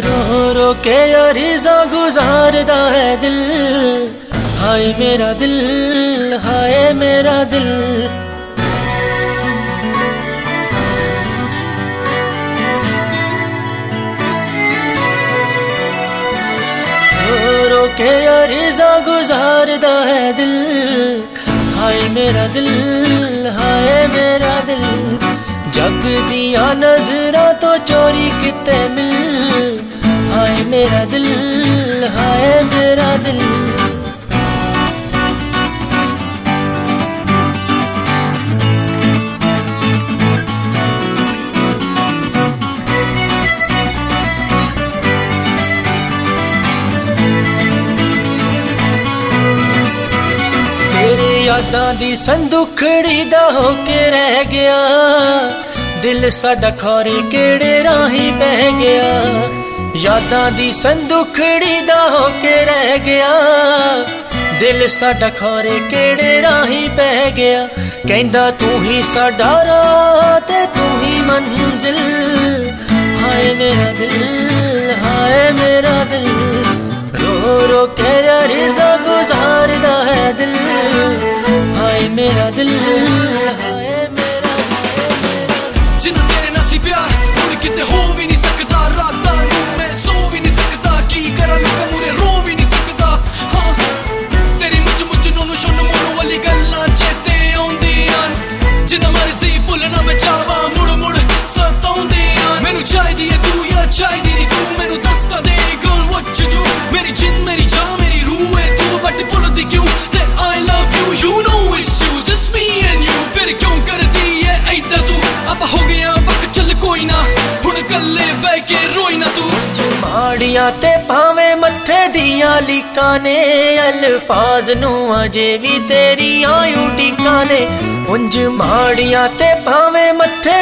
रो रो के अरिजा गुजारदा है दिल। हाय मेरा दिल, हाय मेरा दिल। के अरिजा गुजारदा है दिल। हाय मेरा दिल, हाय मेरा दिल। जग दिया नजरा तो चोरी किते मिल। मेरा दिल हाय मेरा दिल तेरे यादाਂ ਦੀ ਸੰਦੁਖੜੀ ਦਾ ਹੋ ਕੇ ਰਹਿ ਗਿਆ ਦਿਲ ਸਾਡਾ ਖੋਰੇ ਕਿਹੜੇ ਰਾਹੀ ਬਹਿ ਗਿਆ यादा दी संदुखड़ी दाहो के रह गया। दिल साडा खारे केड़े राही बह गया। कहिंदा तू ही साडा रात तू ही मंजिल। हाय मेरा दिल, हाय मेरा दिल। रो रो के यारी जा गुजारदा है दिल। हाय मेरा दिल हाय ਸਤਾਉਂਦੀਆਂ ਮੈਨੂੰ ਚਾਹੀਦੀ ਏ ਤੂੰ ਯਾ ਚਾਹੀਦੀ ਨਹੀਂ ਤੂੰ ਮੈਨੂੰ ਦੱਸਦਾ ਦੇ girl what you do ਮੇਰੀ ਜਿੰਨ ਮੇਰੀ ਜਾਨ ਮੇਰੀ ਰੂਹ ਏ ਤੂੰ ਬਟ ਭੁੱਲਦੀ ਕਿਉਂ that I love you you know it's you just me and you ਫਿਰ ਕਿਉਂ ਕਰਦੀ ਏ ਐਦਾਂ ਤੂੰ ਆਪਾਂ ਹੋ ਗਿਆ ਵਕਤ ਚੱਲ ਕੋਈ ਨਾ ਹੁਣ ਕੱਲੇ ਬਹਿ ਕੇ ਰੋਈ ਨਾ ਤੂੰ ਮਾੜੀਆਂ ਤੇ ਭਾਵੇਂ ਮੱਥੇ ਦੀਆਂ ਲੀਕਾਂ ਨੇ ਅਲਫਾਜ਼ ਨੂੰ ਅਜੇ ਵੀ ਤੇਰੀਆਂ ਉਡੀਕਾਂ ਨੇ ਉਂਝ ਮਾੜੀਆਂ ਤੇ ਭਾਵੇਂ ਮੱਥੇ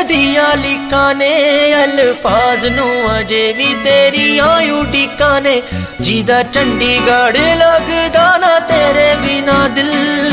ਦੀਆਂ ਲੀਕਾਂ ਨੇ, ਅਲਫਾਜ਼ ਨੂੰ ਅਜੇ ਵੀ ਤੇਰੀਆਂ ਉਡੀਕਾਂ ਨੇ। ਜਿਹਦਾ ਚੰਡੀਗੜ੍ਹ ਲੱਗਦਾ ਨਾ ਤੇਰੇ ਬਿਨਾ ਦਿਲ।